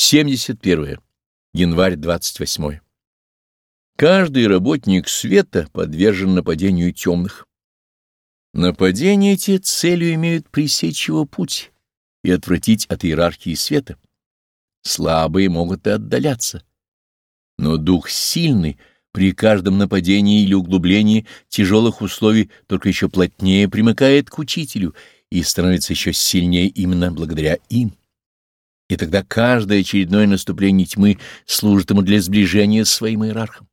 71. Январь 28. Каждый работник света подвержен нападению темных. Нападения эти целью имеют пресечь его путь и отвратить от иерархии света. Слабые могут и отдаляться. Но дух сильный при каждом нападении или углублении тяжелых условий только еще плотнее примыкает к учителю и становится еще сильнее именно благодаря им. И тогда каждое очередное наступление тьмы служит ему для сближения с своим иерархом.